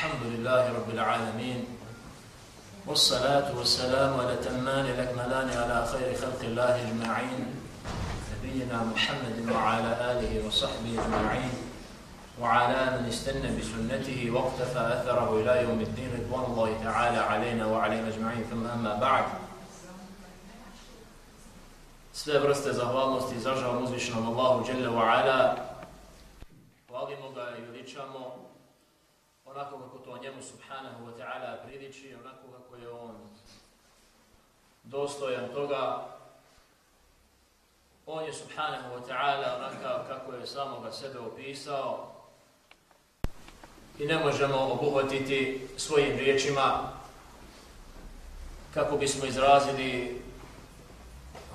الحمد لله رب العالمين والصلاة والسلام على تمان الأكملان على خير خلق الله أجمعين نبينا محمد وعلى آله وصحبه أجمعين وعلى من استنى بسنته واقتفى أثره إلى يوم الدين رضوان الله تعالى علينا وعليهم أجمعين ثم أما بعد sve vrste zahvalnosti izražavamo uzvišenom Allahu Jalla wa Ala. Hvalimo ga i veličamo onako kako to njemu subhanahu wa ta'ala priliči, onako kako je on dostojan toga. On je subhanahu wa ta'ala onakav kako je samoga sebe opisao i ne možemo obuhvatiti svojim riječima kako bismo izrazili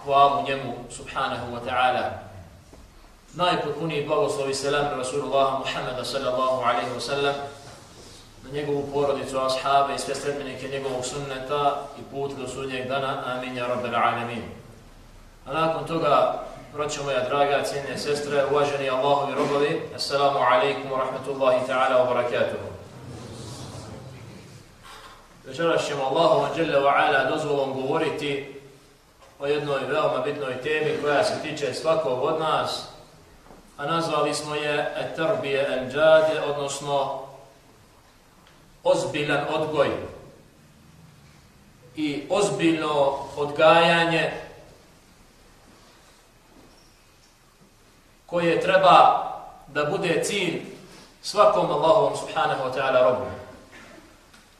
hvalu njemu subhanahu wa ta'ala. Najpotpuniji blagoslovi selam Rasulullah Muhammeda sallallahu alaihi wa sallam na njegovu porodicu, ashabe i sve sredbenike njegovog sunneta i put do sudnjeg dana. Amin, ja rabbel alamin. A nakon toga, braćo moja draga, cijene sestre, uvaženi Allahovi robovi, assalamu alaikum wa rahmatullahi ta'ala wa barakatuhu. Večeras ćemo Allahom wa ala dozvolom govoriti o jednoj veoma bitnoj temi koja se tiče svakog od nas, a nazvali smo je etarbije el odnosno ozbiljan odgoj i ozbiljno odgajanje koje treba da bude cilj svakom Allahovom subhanahu wa ta'ala robu.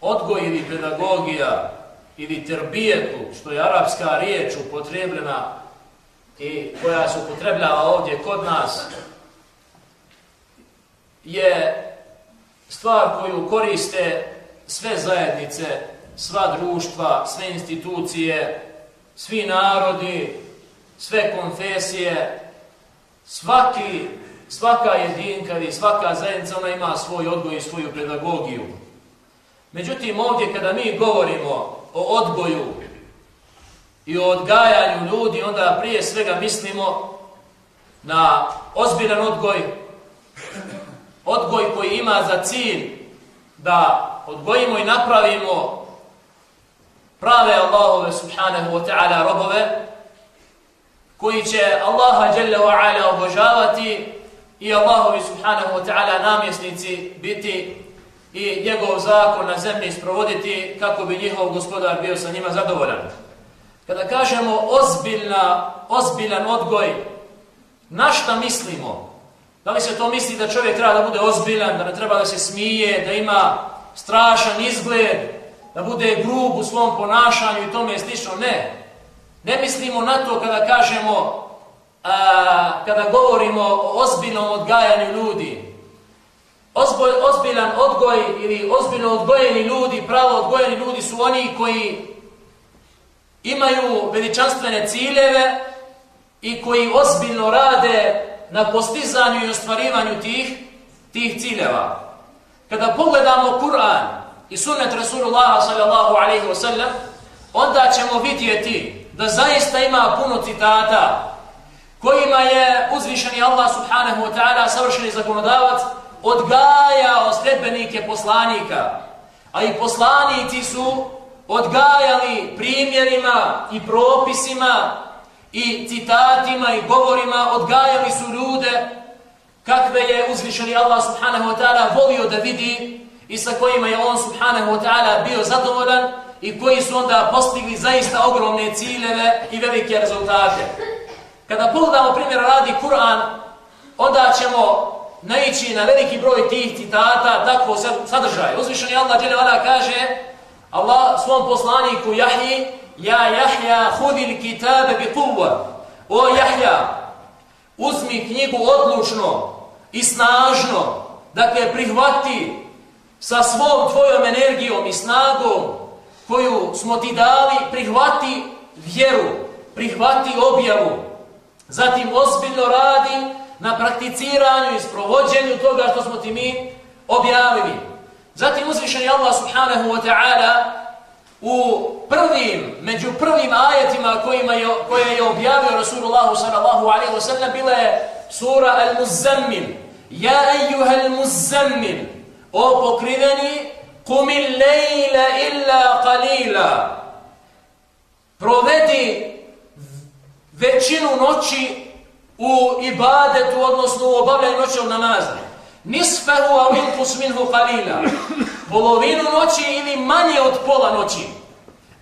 Odgoj ili pedagogija ili terbijetu, što je arapska riječ upotrebljena i koja se upotrebljava ovdje kod nas, je stvar koju koriste sve zajednice, sva društva, sve institucije, svi narodi, sve konfesije, svaki, svaka jedinka i svaka zajednica, ona ima svoj odgoj i svoju pedagogiju. Međutim, ovdje kada mi govorimo o odgoju i o odgajanju ljudi, onda prije svega mislimo na ozbiljan odgoj, odgoj koji ima za cilj da odgojimo i napravimo prave Allahove subhanahu wa ta'ala robove, koji će Allaha jalla wa ala obožavati i Allahovi subhanahu wa ta'ala namjesnici biti i njegov zakon na zemlji sprovoditi kako bi njihov gospodar bio sa njima zadovoljan. Kada kažemo ozbiljna, ozbiljan odgoj, na šta mislimo? Da li se to misli da čovjek treba da bude ozbiljan, da ne treba da se smije, da ima strašan izgled, da bude grub u svom ponašanju i tome slično? Ne. Ne mislimo na to kada kažemo, a, kada govorimo o ozbiljnom odgajanju ljudi. Ozboj, ozbiljan odgoj ili ozbiljno odgojeni ljudi, pravo odgojeni ljudi su oni koji imaju veličanstvene ciljeve i koji ozbiljno rade na postizanju i ostvarivanju tih, tih ciljeva. Kada pogledamo Kur'an i sunnet Rasulullah sallallahu alaihi wa sallam, onda ćemo vidjeti da zaista ima puno citata kojima je uzvišeni Allah subhanahu wa ta'ala savršeni zakonodavac odgajao sljedbenike poslanika, a i poslanici su odgajali primjerima i propisima i citatima i govorima, odgajali su ljude kakve je uzvišeni Allah subhanahu wa ta'ala volio da vidi i sa kojima je on subhanahu wa ta'ala bio zadovoljan i koji su onda postigli zaista ogromne ciljeve i velike rezultate. Kada pogledamo primjer radi Kur'an, onda ćemo naići na veliki broj tih citata, takvo sadržaje. Uzvišeni Allah dželle kaže Allah svom poslaniku Jahji, ja Jahja hudil kitabe bi kuva. O Jahja, uzmi knjigu odlučno i snažno, dakle prihvati sa svom tvojom energijom i snagom koju smo ti dali, prihvati vjeru, prihvati objavu. Zatim ozbiljno radi na prakticiranju i sprovođenju toga što smo ti mi objavili. Zatim uzvišen je Allah subhanahu wa ta'ala u prvim, među prvim ajetima kojima je, koje je objavio Rasulullah sallallahu alaihi wa sallam bila je sura Al-Muzzammil. Ja ejuha Al-Muzammil. o pokriveni, kumi lejla illa qalila, provedi većinu noći u ibadetu, odnosno u obavljanju noćnog namaza. Nisfahu a inkus minhu qalila. Polovinu noći ili manje od pola noći.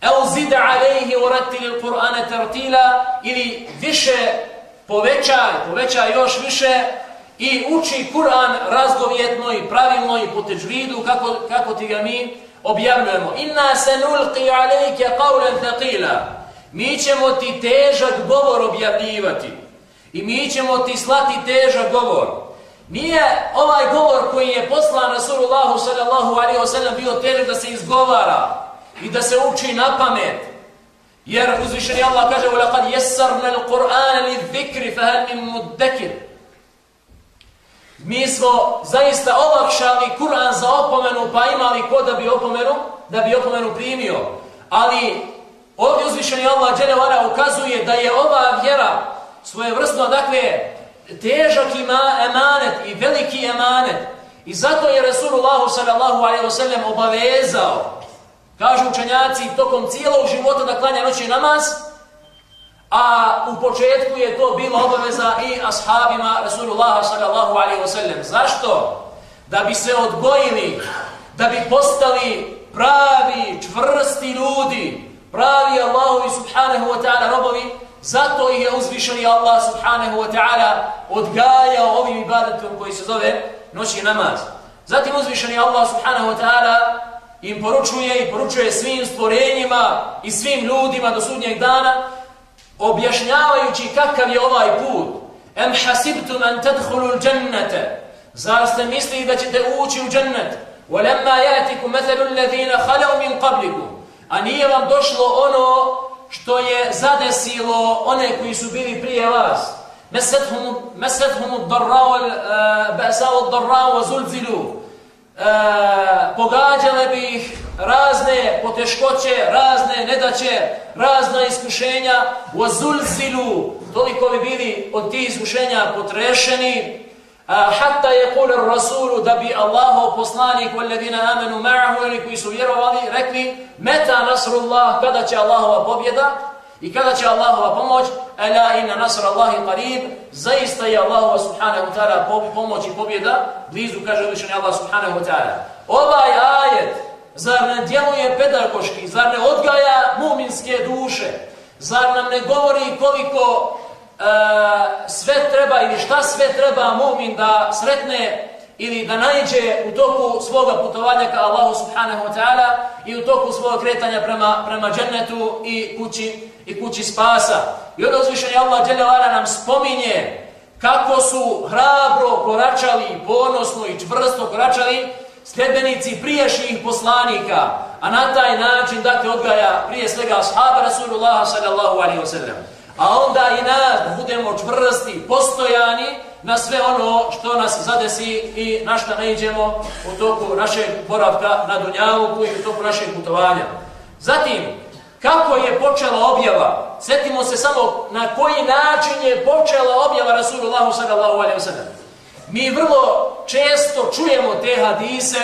El zida alejhi uratili Kur'ane tartila ili više povećaj, povećaj još više i uči Kur'an razgovjetno i pravilno i po teđvidu kako, kako ti ga mi objavljujemo. Inna se nulqi alejke qawlan thaqila. Mi ćemo ti težak govor objavljivati. I mi ćemo ti slati težak govor. Nije ovaj govor koji je poslan Rasulullahu sallallahu alaihi wa sallam bio težak da se izgovara i da se uči na pamet. Jer uzvišeni Allah kaže وَلَقَدْ يَسَّرْنَا الْقُرْآنَ لِذِّكْرِ فَهَلْ مِنْ مُدَّكِرِ Mi smo zaista olakšali Kur'an za opomenu, pa imali ko da bi opomenu, da bi opomenu primio. Ali ovdje uzvišeni Allah dželevara ukazuje da je ova vjera svoje vrstno, dakle, težak ima emanet i veliki emanet. I zato je Resulullah sallallahu alaihi ve sellem obavezao Kažu učenjaci tokom cijelog života da klanja noći namaz, a u početku je to bilo obaveza i ashabima Resulullah sallallahu alaihi ve sellem. Zašto? Da bi se odgojili, da bi postali pravi, čvrsti ljudi, pravi Allahovi subhanahu wa ta'ala robovi, zato ih je uzvišeni Allah subhanahu wa ta'ala odgajao ovim ibadetom koji se zove noći namaz. Zatim uzvišeni Allah subhanahu wa ta'ala im poručuje i poručuje svim stvorenjima i svim ljudima do sudnjeg dana, objašnjavajući kakav je ovaj put. Em hasibtum an tadkhulu al-jannata. Zar ste mislili da ćete ući u džennet? Walamma ya'tikum mathalu alladhina khalu min qablikum. A nije vam došlo ono što je zadesilo one koji su bili prije vas. Mesethum mesethum ad-darra wal eh, ba'sa wad-darra zulzilu eh, pogađale bi ih razne poteškoće, razne nedaće, razna iskušenja, zulzilu. toliko bi bili od tih iskušenja potrešeni, hatta je kuler rasulu da bi Allaho poslanik valjadina amenu ma'ahu ili koji su vjerovali, rekli, meta nasrullah, kada će Allahova pobjeda, I kada će Allahova pomoć, ala inna nasr Allahi qarib, zaista je Allahova subhanahu wa ta'ala pomoć i pobjeda, blizu kaže uvišeni Allah subhanahu wa ta'ala. Ovaj ajet, zar ne djeluje pedagoški, zar ne odgaja muminske duše, zar nam ne govori koliko E, sve treba ili šta sve treba mumin da sretne ili da najđe u toku svoga putovanja ka Allahu subhanahu wa ta'ala i u toku svoga kretanja prema, prema džennetu i kući, i kući spasa. I onda uzvišenje Allah dželjalara nam spominje kako su hrabro koračali, ponosno i čvrsto koračali sljedbenici priješnjih poslanika, a na taj način dakle odgaja prije svega ashaba Rasulullah sallallahu alaihi wa sallam. A onda i nas budemo čvrsti, postojani, na sve ono što nas zadesi i na što ne iđemo u toku našeg boravka na Dunjavuku i u toku našeg putovanja. Zatim, kako je počela objava? Sjetimo se samo na koji način je počela objava Rasulullahu sallallahu alaihi wa sallam. Mi vrlo često čujemo te hadise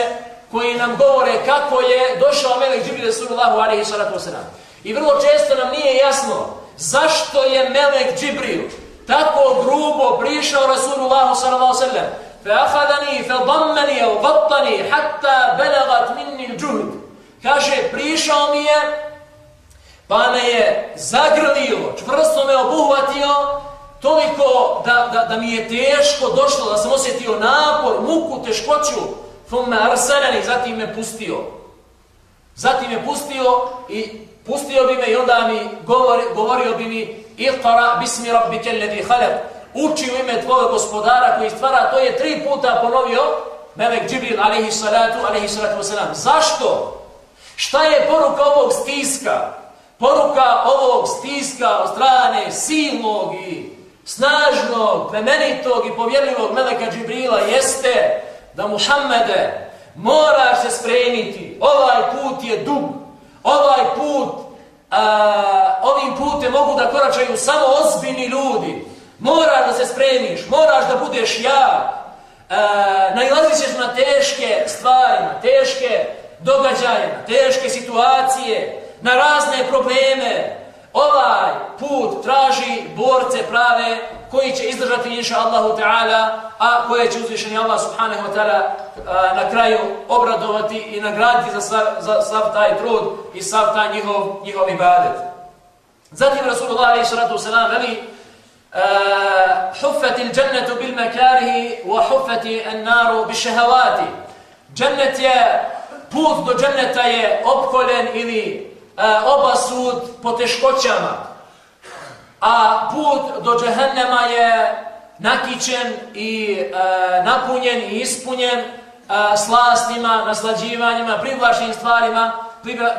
koji nam govore kako je došao Melek Džibril Rasulullahu alaihi wa sallam. I vrlo često nam nije jasno zašto je Melek Džibril tako grubo prišao Rasulullahu sallallahu sallam? Fa ahadani fa dammani au gattani hatta belagat minni l'đuhd kaže prišao mi je pa me je zagrlio čvrsto me obuhvatio toliko da, da, da mi je teško došlo da sam osjetio napor, muku, teškoću. Thumma arsalani zatim me pustio. Zatim me pustio i pustio bi me i onda mi govori, govorio bi mi Iqra bismi rabbike alladhi khalaq. Uči u ime tvojeg gospodara koji stvara, to je tri puta ponovio Melek Džibril alejhi salatu alejhi salatu vesselam. Zašto? Šta je poruka ovog stiska? Poruka ovog stiska od strane silnog i snažnog, plemenitog i povjerljivog Meleka Džibrila jeste da Muhammede moraš se spremiti. Ovaj put je dug. Ovaj put a, ovim putem mogu da koračaju samo ozbiljni ljudi. Moraš da se spremiš, moraš da budeš ja. E, najlazit ćeš na teške stvari na teške događaje, na teške situacije, na razne probleme, ovaj put traži borce prave koji će izdržati inša Allahu Ta'ala, a koje će uzvišeni Allah Subhanahu Wa Ta'ala na kraju obradovati i nagraditi za sav, za sav taj trud i sav taj njihov, njihov ibadet. Zatim Rasulullah alaihi sallatu wasalam veli حفت الجنة بالمكاره وحفت النار بالشهوات Džennet je, put do dženneta je opkoljen ili e, obasud po teškoćama, a put do džehennema je nakićen i e, napunjen i ispunjen e, slastima, naslađivanjima, privlašenim stvarima,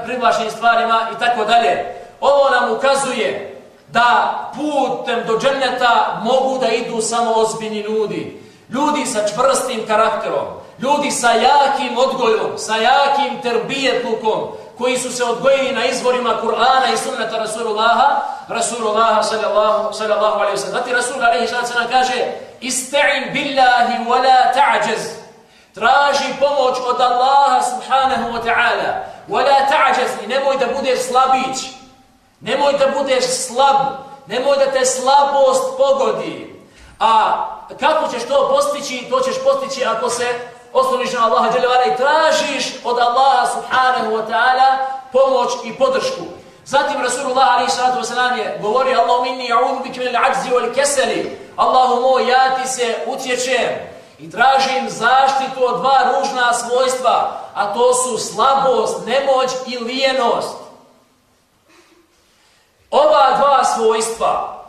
privlašenim stvarima i tako dalje. Ovo nam ukazuje da putem do dženneta mogu da idu samo ozbiljni ljudi. Ljudi sa čvrstim karakterom, ljudi sa jakim odgojom, sa jakim terbijetlukom, koji su se odgojili na izvorima Kur'ana i sunnata Rasulullaha, Rasulullaha sallallahu, sallallahu alaihi wa sallam. Zati Rasul alaihi wa sallam kaže Ista'in billahi wa la ta'đez. Traži pomoć od Allaha subhanahu wa ta'ala. Wa la ta'đez. I nemoj da budeš slabić. Nemoj da budeš slab. Nemoj da te slabost pogodi. A kako ćeš to postići? To ćeš postići ako se osloniš na Allaha dželevara i tražiš od Allaha subhanahu wa ta'ala pomoć i podršku. Zatim Rasulullah alaihi sallatu wa sallam je govori Allahum inni ja'udu bik minil akzi wal keseli Allahu moj, ja ti se utječem i tražim zaštitu od dva ružna svojstva, a to su slabost, nemoć i lijenost. Ova dva svojstva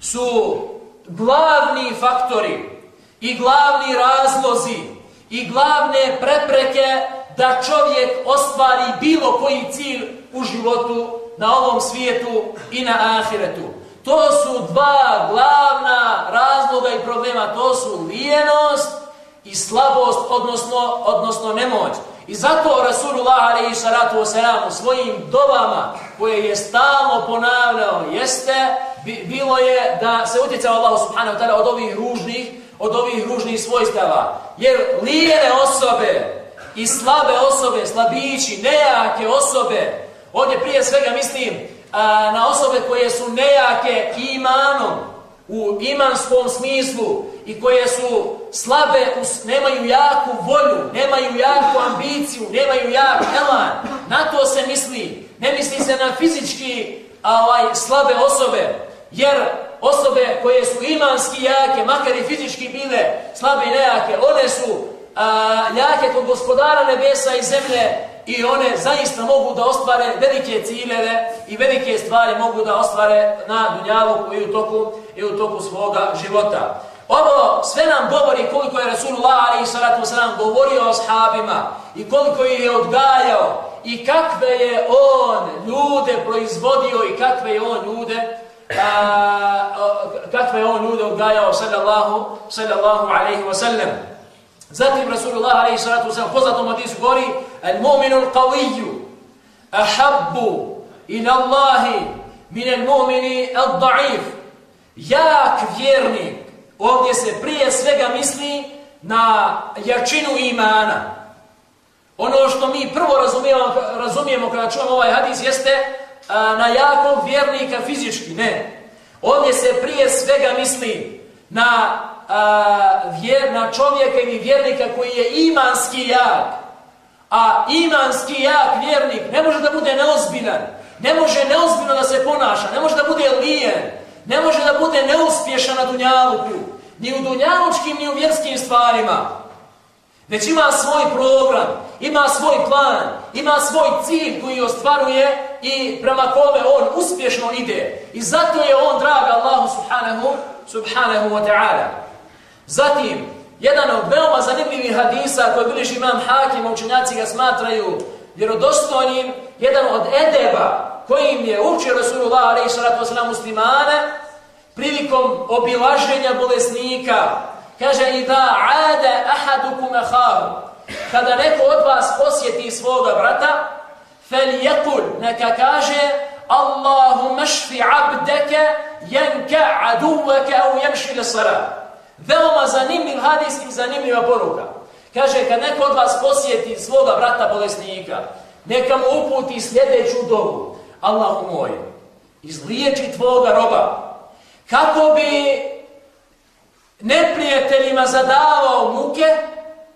su glavni faktori i glavni razlozi i glavne prepreke da čovjek ostvari bilo koji cilj u životu na ovom svijetu i na ahiretu. To su dva glavna razloga i problema. To su lijenost i slabost, odnosno, odnosno nemoć. I zato Rasulullah alaihi salatu wasalam u svojim dobama koje je stalno ponavljao jeste, bilo je da se utjecao Allah subhanahu wa ta'ala od ovih ružnih, od ovih ružnih svojstava. Jer lijene osobe i slabe osobe, slabići, nejake osobe, ovdje prije svega mislim a, na osobe koje su nejake imanom, u imanskom smislu i koje su slabe, nemaju jaku volju, nemaju jaku ambiciju, nemaju jak elan. Na to se misli. Ne misli se na fizički a, ovaj, slabe osobe, jer osobe koje su imanski jake, makar i fizički bile slabe i nejake, one su a, jake kod gospodara nebesa i zemlje i one zaista mogu da ostvare velike ciljeve i velike stvari mogu da ostvare na dunjavu i u toku, i u toku svoga života. Ovo sve nam govori koliko je Rasulullah alaihi salatu wasalam govorio o ashabima i koliko ih je odgajao i kakve je on ljude proizvodio i kakve je on ljude kakve je on ljude odgajao sallallahu, sallallahu alaihi wasallam. Zatim Rasulullah alaihi salatu wasalam poznatom hadisu govori al-mu'minu al-qawiju ahabbu ila Allahi min al-mu'mini al-da'if jak vjernik ovdje se prije svega misli na jačinu imana. Ono što mi prvo razumijemo, razumijemo kada čujemo ovaj hadis jeste a, na jakog vjernika fizički. Ne. Ovdje se prije svega misli na, a, vjer, na čovjeka ili vjernika koji je imanski jak. A imanski jak vjernik ne može da bude neozbiljan. Ne može neozbiljno da se ponaša. Ne može da bude lijen. Ne može da bude neuspješan na dunjaluku. Ni u dunjalučkim, ni u vjerskim stvarima. Već ima svoj program, ima svoj plan, ima svoj cilj koji ostvaruje i prema kome on uspješno ide. I zato je on drag Allahu subhanahu, subhanahu wa ta'ala. Zatim, jedan od veoma zanimljivih hadisa koji biliš imam hakim, učenjaci ga smatraju vjerodostojnim, jedan od edeba kojim je učio Rasulullah alaihi sallatu muslimane prilikom obilaženja bolesnika, kaže i da ade ahadukum ahahu, kada neko od vas posjeti svoga brata, fel jekul, neka kaže Allahu mašfi abdeke jenka aduveke au jemši le sara. Veoma zanimljiv hadis i zanimljiva poruka. Kaže, kad neko od vas posjeti svoga brata bolesnika, neka mu uputi sljedeću dobu. Allahu moj, izliječi tvoga roba. Kako bi neprijateljima zadavao muke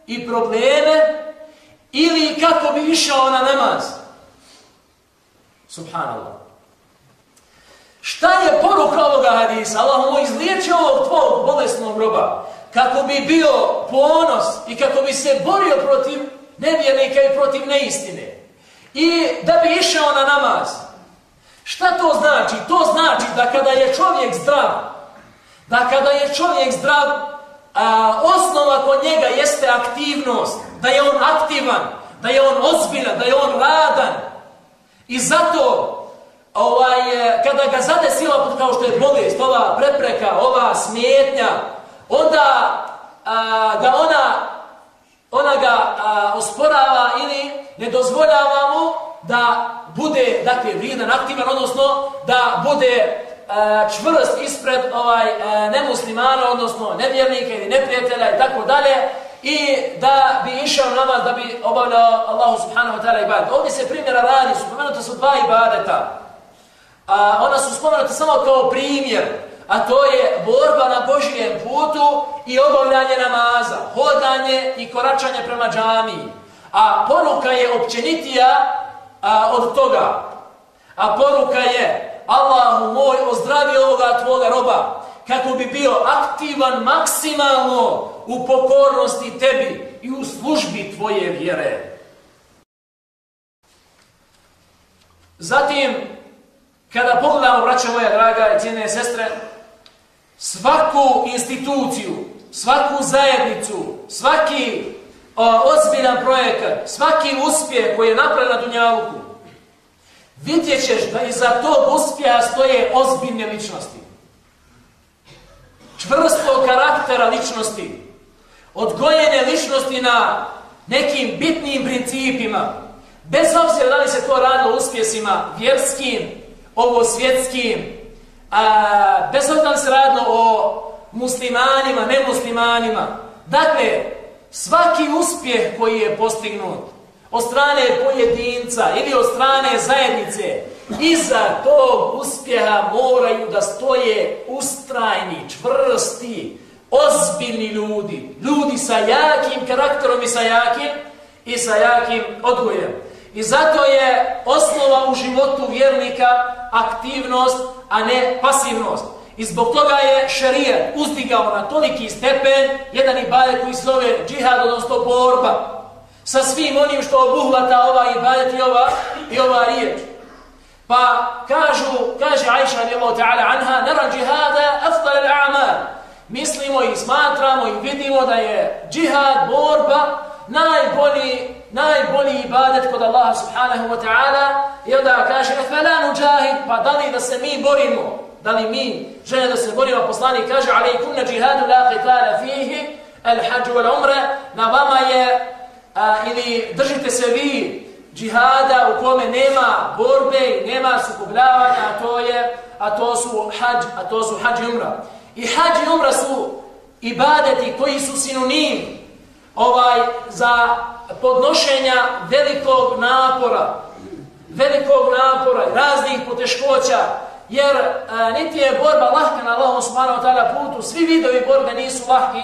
i probleme ili kako bi išao na namaz. Subhanallah. Šta je poruka ovoga hadisa? Allah mu izliječi ovog tvojeg bolesnog roba kako bi bio ponos i kako bi se borio protiv nevjernika i protiv neistine. I da bi išao na namaz. Šta to znači? To znači da kada je čovjek zdrav, da kada je čovjek zdrav, a, osnova kod njega jeste aktivnost, da je on aktivan, da je on ozbiljan, da je on radan. I zato ovaj, e, kada ga zade sila kao što je bolest, ova prepreka, ova smjetnja, onda a, ga ona, ona ga a, osporava ili ne dozvoljava mu da bude, dakle, vrijedan, aktivan, odnosno da bude E, čvrst ispred ovaj e, nemuslimana, odnosno nevjernika ili neprijatelja i tako dalje, i da bi išao namaz, da bi obavljao Allahu subhanahu wa ta'ala ibadet. Ovdje se primjera radi, su su dva ibadeta. A, ona su spomenuta samo kao primjer, a to je borba na Božijem putu i obavljanje namaza, hodanje i koračanje prema džamiji. A poruka je općenitija a, od toga. A poruka je, Allahu moj, ozdravi ovoga tvoga roba, kako bi bio aktivan maksimalno u pokornosti tebi i u službi tvoje vjere. Zatim, kada pogledamo, braćo moja draga i cijene sestre, svaku instituciju, svaku zajednicu, svaki o, ozbiljan projekat, svaki uspjeh koji je napravljen na Dunjavuku, vidjet ćeš da iza tog uspjeha stoje ozbiljne ličnosti. Čvrsto karaktera ličnosti, odgojene ličnosti na nekim bitnim principima, bez obzira da li se to radilo uspjesima vjerskim, ovo svjetskim, a, bez obzira da se radilo o muslimanima, nemuslimanima. Dakle, svaki uspjeh koji je postignut od strane pojedinca ili od strane zajednice, iza tog uspjeha moraju da stoje ustrajni, čvrsti, ozbiljni ljudi. Ljudi sa jakim karakterom i sa jakim i sa jakim odgojem. I zato je osnova u životu vjernika aktivnost, a ne pasivnost. I zbog toga je šarijet uzdigao na toliki stepen jedan ibadet koji se zove džihad, odnosno borba. Sa svim onim što obuhvata ova ibadet i ova, i ova riječ. Pa kažu, kaže Aisha radijallahu ta'ala anha, nara džihada afdal al-a'mal. Mislimo i smatramo i vidimo da je džihad, borba, najbolji, najbolji ibadet kod Allaha subhanahu wa ta'ala. I onda kaže efela nuđahid, pa da li da se mi borimo, da li mi žele da se borimo, poslanik kaže alaikum na džihadu la qitala fihi al hađu wal umre, na vama je a, ili držite se vi džihada u kome nema borbe, nema sukobljavanja, a to je a to su hađ, a to su hađ i umra. I hađ i umra su ibadeti koji su sinonim ovaj za podnošenja velikog napora, velikog napora, i raznih poteškoća, jer a, niti je borba lahka na Allahom subhanahu wa ta'ala putu, svi vidovi borbe nisu lahki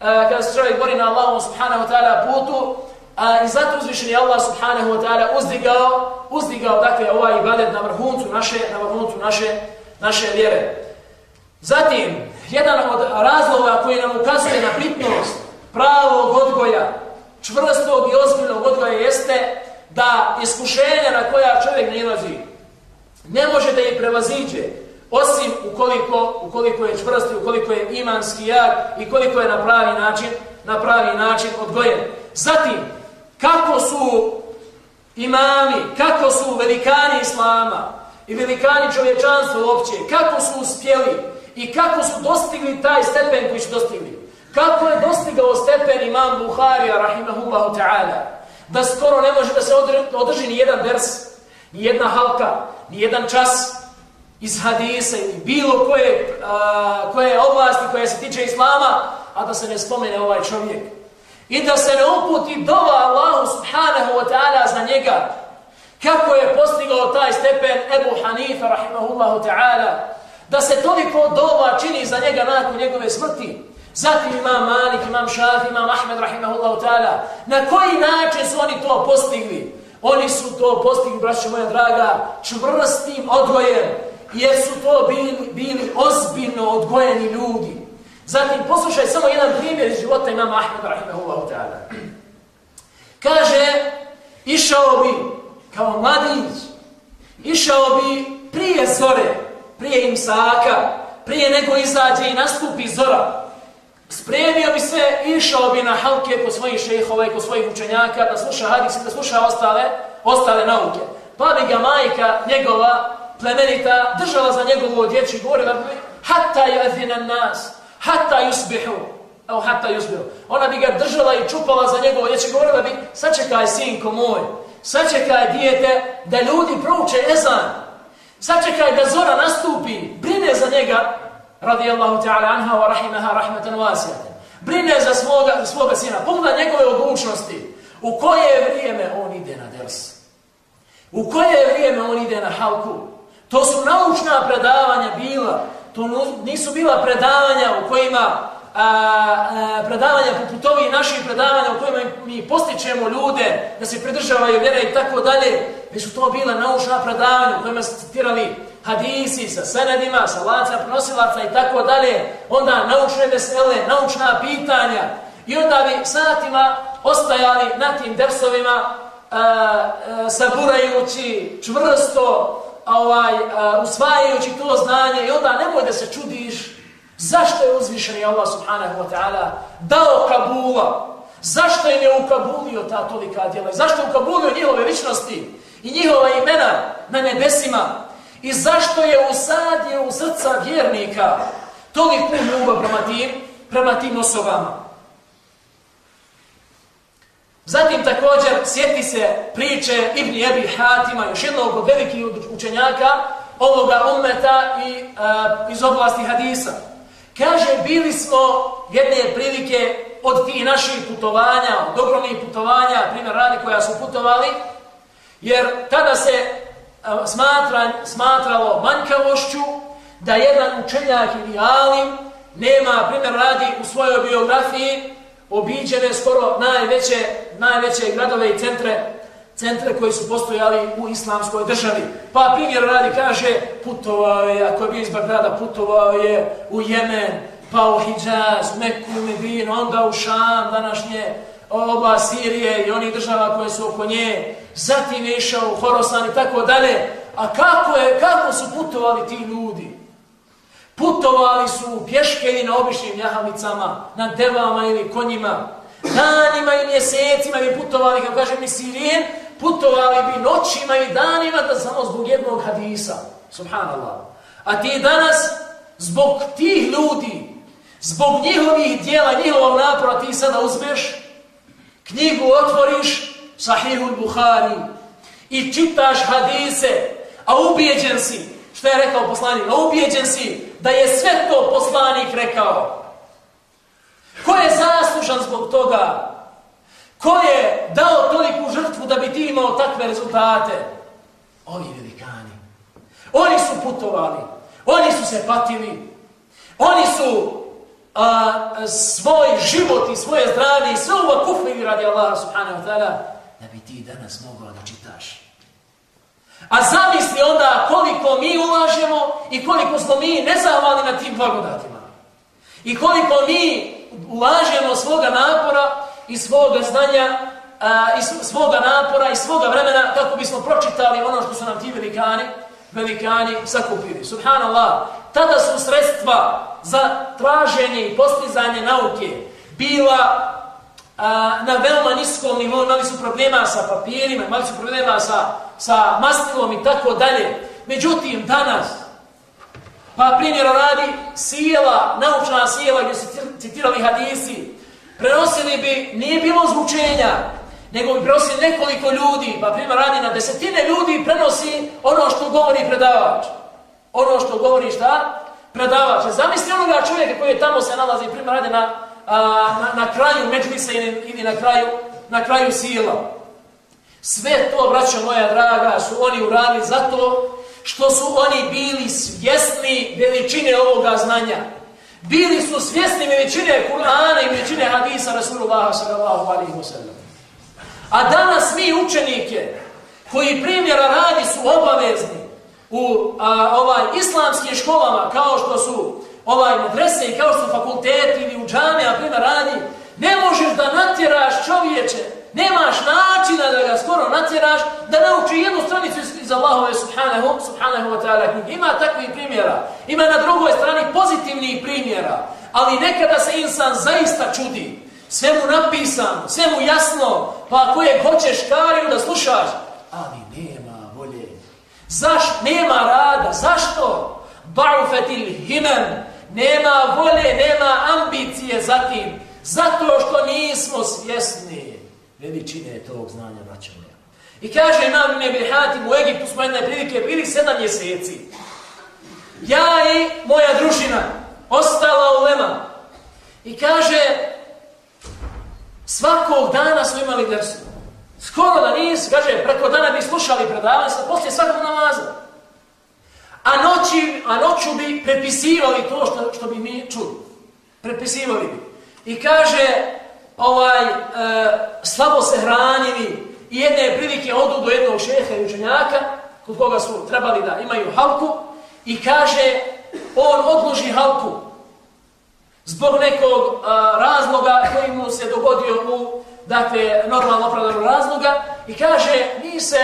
a, kada se čovjek bori na Allahom subhanahu wa ta'ala putu, a, i zato uzvišen je Allah subhanahu wa ta'ala uzdigao, uzdigao dakle ovaj ibadet na vrhuncu naše, na vrhuncu naše, naše vjere. Zatim, jedan od razloga koji nam ukazuje na bitnost pravog odgoja, čvrstog i ozbiljnog odgoja jeste da iskušenja na koja čovjek ne ilazi, ne može da je prevaziđe, osim ukoliko, ukoliko je čvrst, ukoliko je imanski jak i koliko je na pravi način, na pravi način odgojen. Zatim, kako su imami, kako su velikani islama i velikani čovječanstva uopće, kako su uspjeli i kako su dostigli taj stepen koji su dostigli. Kako je dostigao stepen imam Buharija, rahimahullahu ta'ala, da skoro ne može da se održi ni jedan vers, ni jedna halka, ni jedan čas iz hadisa ili bilo koje, a, koje oblasti koje se tiče islama, a da se ne spomene ovaj čovjek i da se ne uputi dova Allahu subhanahu wa ta'ala za njega. Kako je postigao taj stepen Ebu Hanifa rahimahullahu ta'ala, da se toliko dova čini za njega nakon njegove smrti. Zatim imam Malik, imam Šafi, imam Ahmed rahimahullahu ta'ala. Na koji način su oni to postigli? Oni su to postigli, braće moja draga, čvrstim odgojem, jer su to bili, bili ozbiljno odgojeni ljudi. Zatim, poslušaj samo jedan primjer iz života imama Ahmed rahimahullahu ta'ala. Kaže, išao bi kao mladić, išao bi prije zore, prije imsaka, prije nego izađe i nastupi zora. Spremio bi se, išao bi na halke kod svojih šehova i kod svojih učenjaka, da sluša hadis da sluša ostale, ostale nauke. Pa bi ga majka njegova plemenita držala za njegovu odjeću i govorila bi hatta jazina nas, hatta yusbihu, evo hatta yusbihu. Ona bi ga držala i čupala za njegovo dječju govorila bi sačekaj sinko moj, sačekaj dijete da ljudi prouče ezan, sačekaj da zora nastupi, brine za njega, radijallahu ta'ala anha wa rahimaha rahmatan wasiyatan. Brine za svoga, svoga sina. Pogledaj njegove odlučnosti. U koje vrijeme on ide na ders? U koje vrijeme on ide na halku? To su naučna predavanja bila. To nisu bila predavanja u kojima a, a, predavanja poput ovih naših predavanja u kojima mi postičemo ljude da se pridržavaju vjera i tako dalje. Već su to bila naučna predavanja u kojima se citirali hadisi sa senedima, sa laca prenosilaca i tako dalje, onda naučne vesele, naučna pitanja i onda bi satima ostajali na tim dersovima uh, a, saburajući čvrsto, ovaj, uh, usvajajući to znanje i onda nemoj da se čudiš zašto je uzvišeni Allah subhanahu wa ta'ala dao Kabula, zašto je ne ukabulio ta tolika djela, zašto je ukabulio njihove ličnosti i njihova imena na nebesima, I zašto je usadio u srca vjernika? Toliko ljubav prema tim, prema tim osobama? Zatim također sjeti se priče Ibn Ebi Hatima, još jednog od velikih učenjaka ovoga ummeta i, uh, iz oblasti hadisa. Kaže, bili smo jedne prilike od tih naših putovanja, od ogromnih putovanja, primjer radi koja su putovali, jer tada se e, smatra, smatralo manjkavošću da jedan učenjak ili alim nema, primjer radi u svojoj biografiji obiđene skoro najveće, najveće gradove i centre centre koji su postojali u islamskoj državi. Pa primjer radi kaže putovao je, ako je bio iz Bagdada, putovao je u Jemen, pa u Hidžaz, Meku, Medinu, onda u Šam, današnje oba Sirije i oni država koje su oko nje, zatim je išao u Horosan i tako dalje. A kako, je, kako su putovali ti ljudi? Putovali su pješke ili na običnim jahalicama, na devama ili konjima. Danima i mjesecima bi putovali, kao kaže mi Sirijen, putovali bi noćima i danima da samo zbog jednog hadisa. Subhanallah. A ti danas, zbog tih ljudi, zbog njihovih dijela, njihovog napora, ti sada uzmeš knjigu otvoriš, Sahihul Bukhari, i čitaš hadise, a ubijeđen si, što je rekao poslanik, a ubijeđen si da je sve to poslanik rekao. Ko je zaslužan zbog toga? Ko je dao toliku žrtvu da bi ti imao takve rezultate? Ovi velikani. Oni su putovali, oni su se patili, oni su a, svoj život i svoje zdravlje i sve ovo kufili radi Allaha subhanahu wa ta'ala da bi ti danas mogao da čitaš. A zamisli onda koliko mi ulažemo i koliko smo mi nezahvalni na tim blagodatima. I koliko mi ulažemo svoga napora i svoga znanja a, i svoga napora i svoga vremena kako bismo pročitali ono što su nam ti velikani velikani sakupili. Subhanallah, tada su sredstva za traženje i postizanje nauke bila a, na veoma niskom nivou, imali su problema sa papirima, imali su problema sa, sa mastilom i tako dalje. Međutim, danas, pa primjera radi, sijela, naučna sijela gdje su citirali hadisi, prenosili bi, nije bilo zvučenja, nego bi prenosili nekoliko ljudi, pa primjer radi na desetine ljudi prenosi ono što govori predavač. Ono što govori šta? Predavač. Zamisli onoga čovjeka koji je tamo se nalazi, primjer radi na a, na, na kraju međlisa ili na kraju, na kraju sila. Sve to, braćo moja draga, su oni uradili zato što su oni bili svjesni veličine ovoga znanja. Bili su svjesni veličine Kur'ana i veličine hadisa Rasulullah sallallahu alaihi wa sallam. A danas mi učenike koji primjera radi su obavezni u a, ovaj islamskim školama kao što su ovaj medrese i kao što su fakulteti ili u džame, a primjer radi, ne možeš da natjeraš čovječe, nemaš načina da ga skoro natjeraš, da nauči jednu stranicu iz Allahove subhanahu, subhanahu wa ta'ala knjige. Ima takvih primjera. Ima na drugoj strani pozitivnih primjera. Ali nekada se insan zaista čudi. Sve mu napisano, sve mu jasno, pa ako je hoćeš kariju da slušaš, ali nema volje. Zaš, nema rada, zašto? Ba'ufetil himen, nema volje, nema ambicije za tim, zato što nismo svjesni veličine tog znanja, braća moja. I kaže imam Nebi Hatim u Egiptu smo jedne prilike bili sedam mjeseci. Ja i moja družina ostala u Lema. I kaže, svakog dana smo imali dersu. Skoro da nis, kaže, preko dana bi slušali predavanje, poslije svakog namaza. A, noći, a noću bi prepisivali to što, što bi mi čuli. Prepisivali bi. I kaže, ovaj, e, slabo se hranili i jedne prilike odu do jednog šeha i učenjaka, kod koga su trebali da imaju halku, i kaže, on odloži halku zbog nekog a, razloga koji mu se dogodio u, dakle, normalno opravdanog razloga, i kaže, mi se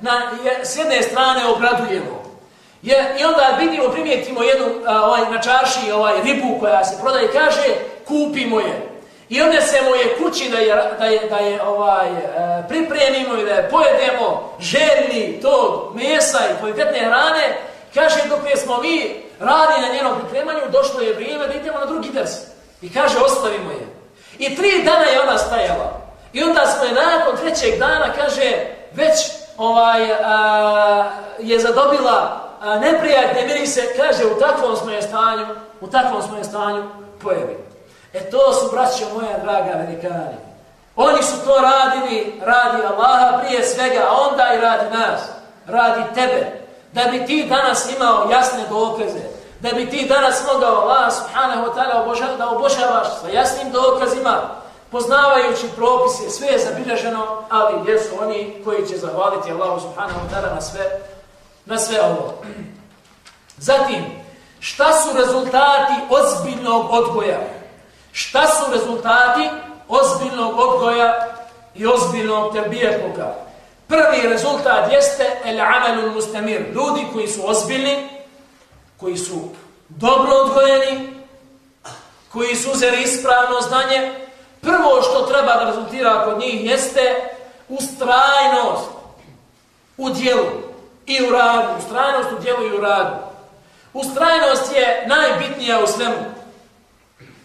na, je, s jedne strane obradujemo, Je, I onda vidimo, primijetimo jednu a, ovaj, na čarši ovaj, ribu koja se prodaje kaže kupimo je. I onda se moje kući da je, da je, da je ovaj, e, pripremimo i da je pojedemo željni tog mesa i kvalitetne hrane. Kaže dok smo mi radi na njenom pripremanju, došlo je vrijeme da idemo na drugi ders. I kaže ostavimo je. I tri dana je ona stajala. I onda smo je nakon trećeg dana, kaže, već ovaj, a, je zadobila e, neprijatne mirise, kaže, u takvom smo je stanju, u takvom smo je stanju pojavi. E to su, braćo moja draga velikani. Oni su to radili, radi Allaha prije svega, a onda i radi nas, radi tebe. Da bi ti danas imao jasne dokaze, da bi ti danas mogao Allah subhanahu wa ta'ala da obožavaš sa jasnim dokazima, poznavajući propise, sve je zabilježeno, ali gdje su oni koji će zahvaliti Allahu subhanahu wa ta'ala na sve na sve ovo. Zatim, šta su rezultati ozbiljnog odgoja? Šta su rezultati ozbiljnog odgoja i ozbiljnog terbijetluka? Prvi rezultat jeste el amelul mustamir. Ljudi koji su ozbiljni, koji su dobro odgojeni, koji su uzeli ispravno znanje, prvo što treba da rezultira kod njih jeste ustrajnost u dijelu i u radu. Ustrajnost u djelu i u radu. Ustrajnost je najbitnija u svemu.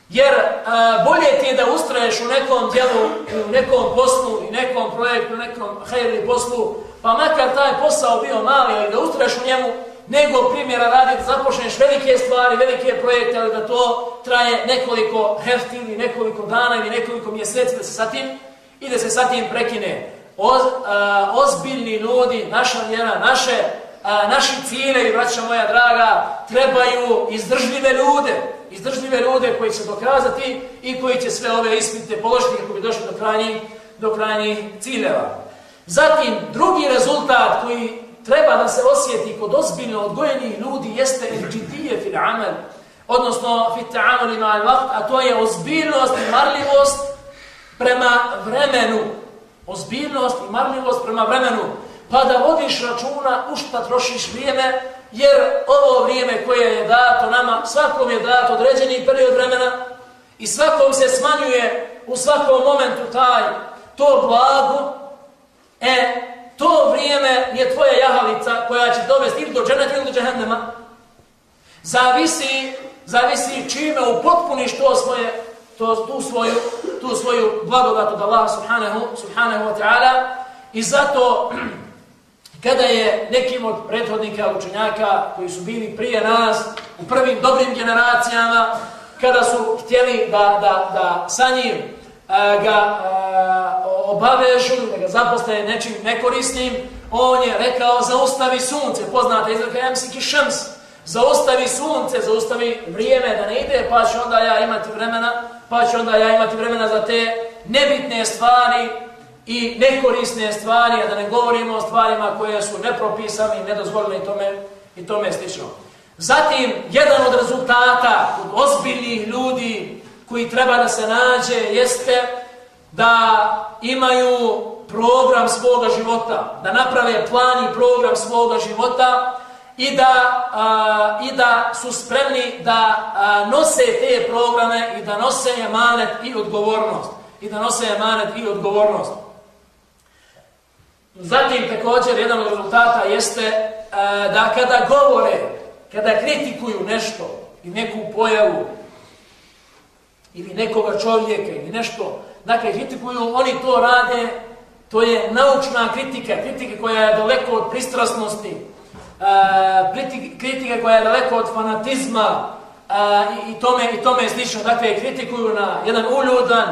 Jer a, bolje ti je da ustraješ u nekom djelu, u nekom poslu, i nekom projektu, u nekom hajeri poslu, pa makar taj posao bio mali, ali da ustraješ u njemu, nego primjera radi da započneš velike stvari, velike projekte, ali da to traje nekoliko hefti ili nekoliko dana ili nekoliko mjeseci da se sa tim i da se sa tim prekine. Oz, a, ozbiljni ljudi, naša vjera, naše, a, naši cilje i braća moja draga, trebaju izdržljive ljude, izdržljive ljude koji će dokazati i koji će sve ove ispite položiti kako bi došli do krajnjih, do krajnjih ciljeva. Zatim, drugi rezultat koji treba da se osjeti kod ozbiljno odgojenih ljudi jeste irđitije fil amel, odnosno fit ta'amul ima al a to je ozbiljnost i marljivost prema vremenu, ozbiljnost i marljivost prema vremenu, pa da vodiš računa u šta trošiš vrijeme, jer ovo vrijeme koje je dato nama, svakom je dato određeni period vremena i svakom se smanjuje u svakom momentu taj, to blago, e, to vrijeme je tvoja jahalica koja će dovesti ili do dženeta ili do džehennema. Zavisi, zavisi čime upotpuniš to svoje to, tu, svoju, tu svoju blagodat od Allaha subhanahu, subhanahu wa ta'ala i zato kada je nekim od prethodnika učenjaka koji su bili prije nas u prvim dobrim generacijama kada su htjeli da, da, da sa njim a, ga a, obavežu, da ga zaposte nečim nekorisnim, on je rekao zaustavi sunce, poznate izraka Emsiki Šems, zaustavi sunce, zaustavi vrijeme da ne ide, pa će onda ja imati vremena, pa će onda ja imati vremena za te nebitne stvari i nekorisne stvari, a da ne govorimo o stvarima koje su nepropisane i nedozvoljene i tome, i tome slično. Zatim, jedan od rezultata od ozbiljnih ljudi koji treba da se nađe jeste da imaju program svoga života, da naprave plan i program svoga života i da, a, i da su spremni da a, nose te programe i da nose emanet i odgovornost. I da nose emanet i odgovornost. Zatim također jedan od rezultata jeste e, da kada govore, kada kritikuju nešto i neku pojavu ili nekoga čovjeka ili nešto, dakle kritikuju, oni to rade, to je naučna kritika, kritika koja je daleko od pristrasnosti, e, kritika koja je daleko od fanatizma e, i, i tome i tome slično. Dakle, kritikuju na jedan uljudan,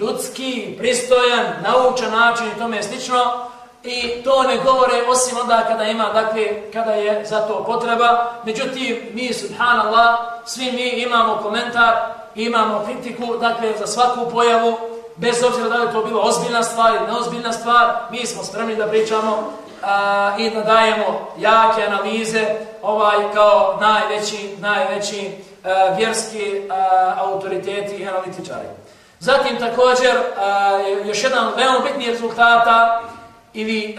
ljudski, pristojan, naučan način i tome slično. I to ne govore osim onda kada ima, dakle, kada je za to potreba. Međutim, mi, subhanallah, svi mi imamo komentar, imamo kritiku, dakle, za svaku pojavu, bez obzira da je to bilo ozbiljna stvar ili neozbiljna stvar, mi smo spremni da pričamo a, i da dajemo jake analize ovaj kao najveći, najveći a, vjerski a, autoriteti i analitičari. Zatim također a, još jedan veoma bitni rezultata ili e,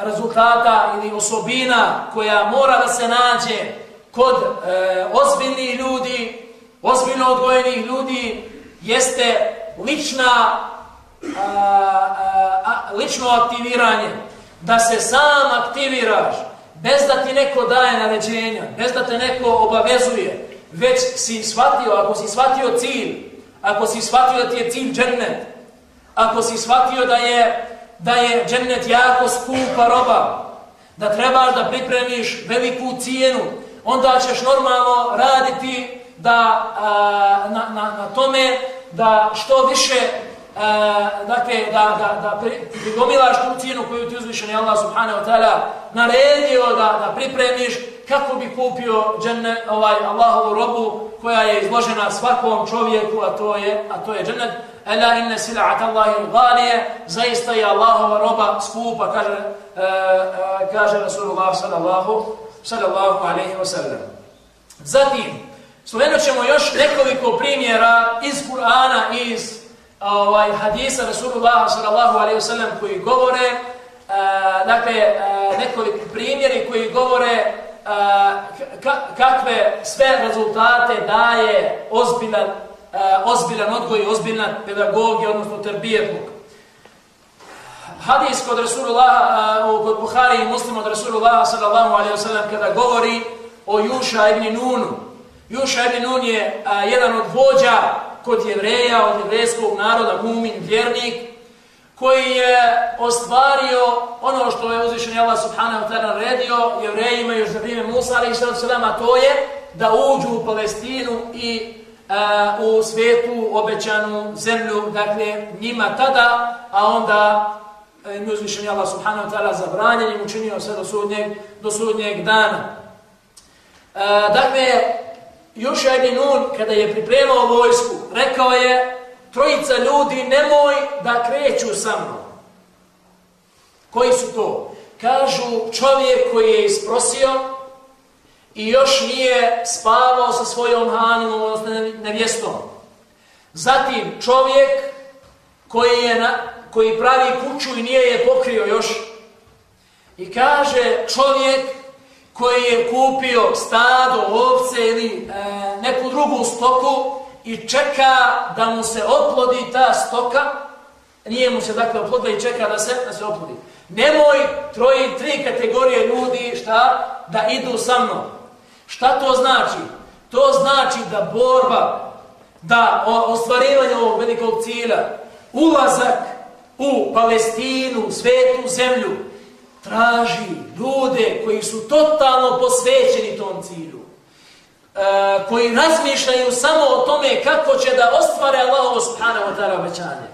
rezultata ili osobina koja mora da se nađe kod e, ozbiljnih ljudi, ozbiljno odgojenih ljudi, jeste lična, a, a, a, lično aktiviranje. Da se sam aktiviraš, bez da ti neko daje naređenja, bez da te neko obavezuje, već si shvatio, ako si shvatio cilj, ako si shvatio da ti je cilj džennet, ako si shvatio da je, da je džennet jako skupa roba, da trebaš da pripremiš veliku cijenu, onda ćeš normalno raditi da, a, na, na, na tome da što više a, dakle, da, da, da prigomilaš tu cijenu koju ti uzvišen je Allah subhanahu wa ta'ala naredio da, da pripremiš kako bi kupio dženne, ovaj, Allahovu robu koja je izložena svakom čovjeku, a to je, a to je džennet. Ela inne sila'at Allahi ghalije, zaista je Allahova roba skupa, kaže, e, e, kaže Rasulullah sallallahu, sallallahu alaihi wa sallam. Zatim, spomenut ćemo još nekoliko primjera iz Kur'ana, iz ovaj hadisa Rasulullah sallallahu alaihi wa sallam koji govore e, dakle e, nekoliko primjeri koji govore uh, kakve sve rezultate daje ozbiljan Eh, ozbiljan odgoj ozbiljna pedagogija odnosno terbijetluk hadis kod Rasulullah eh, kod Buhari i Muslim od Rasulullah sallallahu alaihi wa sallam kada govori o Juša ibn Nunu. Juša ibn Nun je a, jedan od vođa kod jevreja, od jevrejskog naroda, mumin, vjernik, koji je ostvario ono što je uzvišen Allah subhanahu wa ta'ala naredio jevrejima još za vrijeme Musa, ali sallam, a to je da uđu u Palestinu i u svetu obećanu zemlju, dakle njima tada, a onda e, im uzvišen Allah subhanahu wa ta'ala zabranjen im učinio sve do sudnjeg, do sudnjeg dana. E, dakle, Juša ibn Nun, kada je pripremao vojsku, rekao je, trojica ljudi, nemoj da kreću sa mnom. Koji su to? Kažu čovjek koji je isprosio i još nije spavao sa svojom hanimom, odnosno nevjestom. Zatim čovjek koji, je na, koji pravi kuću i nije je pokrio još. I kaže čovjek koji je kupio stado, ovce ili e, neku drugu stoku i čeka da mu se oplodi ta stoka, nije mu se dakle oplodila i čeka da se da se oplodi. Nemoj troji, tri kategorije ljudi šta da idu sa mnom. Šta to znači? To znači da borba, da ostvarivanje ovog velikog cilja, ulazak u Palestinu, svetu zemlju, traži ljude koji su totalno posvećeni tom cilju. E, koji razmišljaju samo o tome kako će da ostvare Allah subhanahu wa ta'ala obećanje.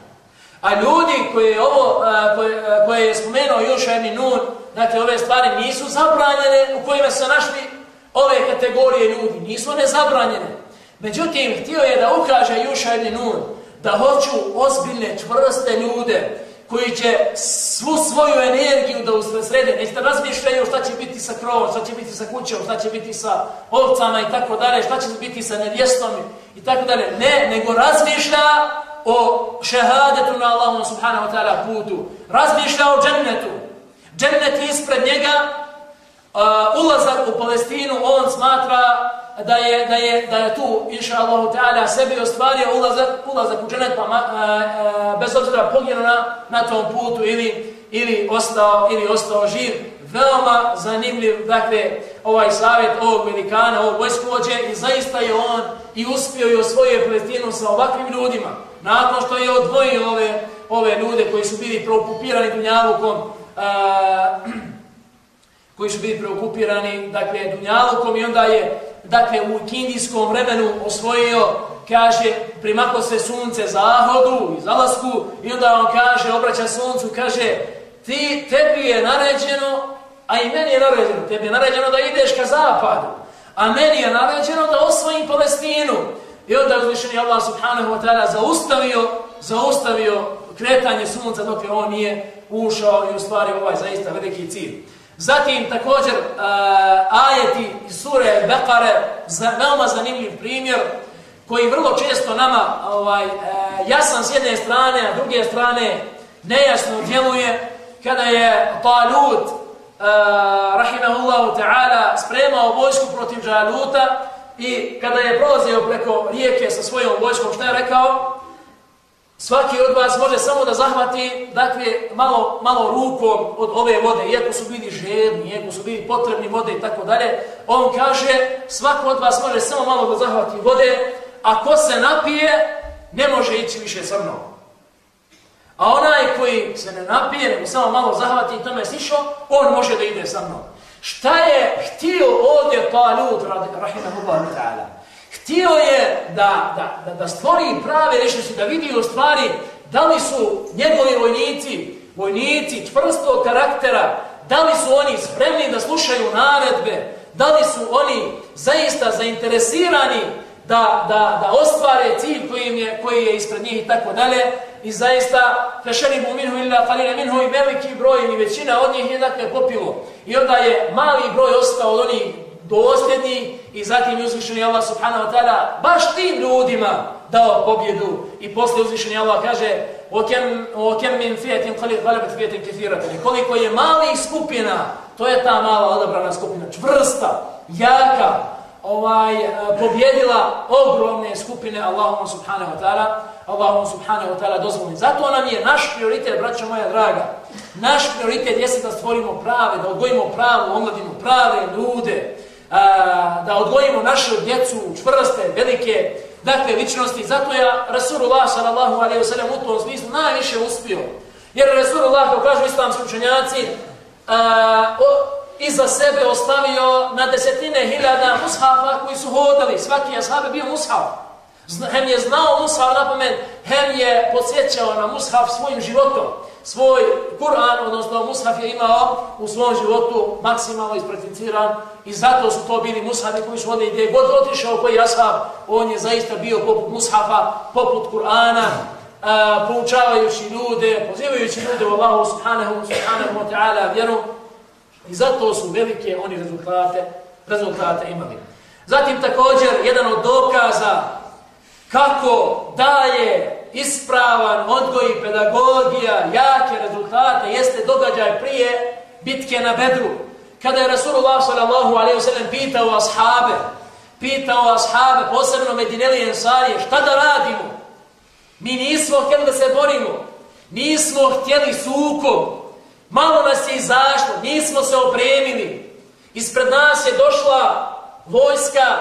A ljudi koji je ovo, e, koje, e, koje je spomenuo još Ibn Nun, dakle ove stvari nisu zabranjene u kojima se našli ove kategorije ljudi, nisu one zabranjene. Međutim, htio je da ukaže Juša ibn Nun da hoću ozbiljne, čvrste ljude koji će svu svoju energiju da usrede, neće da razmišljaju šta će biti sa krovom, šta će biti sa kućom, šta će biti sa ovcama i tako dalje, šta će biti sa nevjestom i tako dalje. Ne, nego razmišlja o šehadetu na Allahom subhanahu wa ta'ala putu. Razmišlja o džennetu. Džennet ispred njega, uh, ulazak u Palestinu, on smatra da je, da je, da je tu, inša Allahu Teala, sebi ostvario ulazak, ulazak u dženet, pa ma, uh, uh bez obzira poginu na, na tom putu ili, ili, ostao, ili ostao živ. Veoma zanimljiv, dakle, ovaj savjet ovog velikana, ovog vojskovođe i zaista je on i uspio i osvojio Palestinu sa ovakvim ljudima. Nakon što je odvojio ove, ove ljude koji su bili preokupirani dunjavukom, uh, koji su bili preokupirani, dakle, dunjalukom i onda je dakle, u kindijskom vremenu osvojio, kaže, primako se sunce zahodu i zalasku, i onda on kaže, obraća suncu, kaže, ti, tebi je naređeno, a i meni je naređeno, tebi je naređeno da ideš ka zapadu, a meni je naređeno da osvojim Palestinu. I onda uzvišeni Allah subhanahu wa ta'ala zaustavio, zaustavio kretanje sunca dok je on nije ušao i ostvario ovaj zaista veliki cilj. Zatim također uh, ajeti iz sure Bekare, za, veoma zanimljiv primjer, koji vrlo često nama ovaj, uh, jasan s jedne strane, a druge strane nejasno djeluje, kada je Talut, uh, rahimahullahu ta'ala, spremao vojsku protiv Džaluta i kada je prolazio preko rijeke sa svojom vojskom, šta je rekao? Svaki od vas može samo da zahvati dakle, malo, malo rukom od ove vode, iako su bili žedni, iako su bili potrebni vode i tako dalje. On kaže, svako od vas može samo malo da zahvati vode, a ko se napije, ne može ići više sa mnom. A onaj koji se ne napije, nego samo malo zahvati i tome sišo, on može da ide sa mnom. Šta je htio ovdje ta ljud, rahimahullahu ta'ala? Htio je da, da, da, da stvori prave rešenosti, da vidi u stvari da li su njegovi vojnici, vojnici čvrstog karaktera, da li su oni spremni da slušaju naredbe, da li su oni zaista zainteresirani da, da, da ostvare cilj koji, je, koji je ispred njih i tako dalje. I zaista, fešeni minhu illa falina minhu i veliki broj i većina od njih je dakle popilo. I onda je mali broj ostao od onih dosljedni i zatim je uzvišeni Allah subhanahu wa ta'ala baš tim ljudima dao pobjedu i posle uzvišeni Allah kaže وَكَمْ مِنْ فِيَةٍ قَلِبَتْ فِيَةٍ كَثِيرَةٍ koliko je malih skupina to je ta mala odabrana skupina čvrsta, jaka ovaj, pobjedila ogromne skupine Allahum subhanahu wa ta'ala Allahum subhanahu wa ta'ala dozvolni zato nam je naš prioritet braćo moja draga naš prioritet jeste da stvorimo prave da odgojimo pravu omladinu prave ljude a, da odgojimo našu djecu čvrste, velike, dakle, ličnosti. Zato je Rasulullah sallallahu alaihi wa sallam u tom smislu najviše uspio. Jer Rasulullah, kao kažu islamski učenjaci, a, o, iza sebe ostavio na desetine hiljada mushafa koji su hodali. Svaki ashab je bio mushaf. Hem je znao mushaf na pamet, hem je podsjećao na mushaf svojim životom svoj Kur'an, odnosno Mushaf je imao u svom životu maksimalno isprakticiran i zato su to bili Mushafi koji su onda gdje god otišao koji ashab, on je zaista bio poput Mushafa, poput Kur'ana, e, poučavajući ljude, pozivajući ljude u Allahu subhanahu, subhanahu wa ta'ala vjeru i zato su velike oni rezultate, rezultate imali. Zatim također jedan od dokaza kako daje ispravan odgoj i pedagogija, jake rezultate, jeste događaj prije bitke na Bedru. Kada je Rasulullah sallallahu alaihi pitao ashabe, pitao ashabe, posebno Medineli Ensarije, šta da radimo? Mi nismo htjeli da se borimo, nismo htjeli sukom, malo nas je izašlo, nismo se opremili. Ispred nas je došla vojska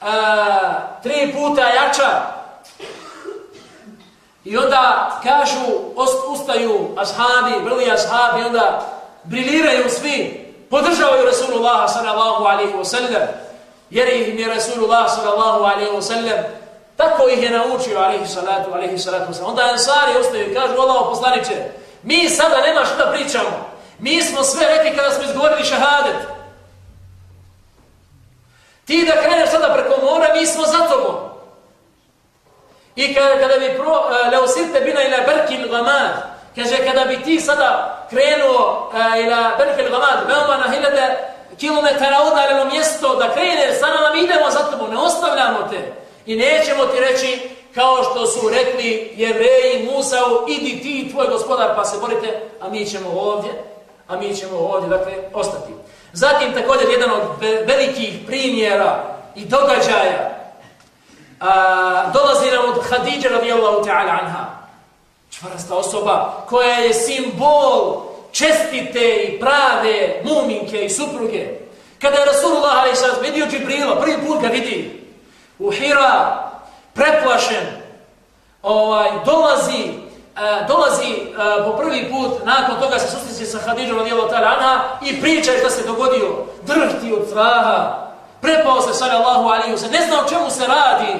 a, tri puta jača, I onda kažu, ustaju ashabi, brli ashabi, onda briliraju svi, podržavaju Rasulullah sallallahu alaihi wa sallam. jer im mi je Rasulullah sallallahu alaihi wa sallam tako ih je naučio alaihi salatu, alaihi salatu wa Onda Ansari ustaju i kažu Allah poslaniće, mi sada nema što da pričamo. Mi smo sve rekli kada smo izgovorili šahadet. Ti da kreneš sada preko mora, mi smo za tobom. I kada, kada bi pro, e, uh, leosirte bina ila berkin gamad, kaže kada bi ti sada krenuo uh, ila berkin gamad, veoma na hiljade kilometara udaljeno mjesto da kreneš, sada nam idemo za tobom, ne ostavljamo te. I nećemo ti reći kao što su rekli jevreji Musau, idi ti tvoj gospodar pa se borite, a mi ćemo ovdje, a mi ćemo ovdje, dakle, ostati. Zatim također jedan od velikih primjera i događaja a, dolazi nam od Hadidja radijallahu ta'ala anha. Čvrsta osoba koja je simbol čestite i prave muminke i supruge. Kada je Rasulullah a.s. vidio Džibrila, prvi put ga vidi u Hira, preplašen, ovaj, dolazi, a, dolazi a, po prvi put, nakon toga se susreće sa Hadidjom radijallahu ta'ala anha i priča šta se dogodio, drhti od straha, prepao se sallallahu alaihi wa ne zna o čemu se radi.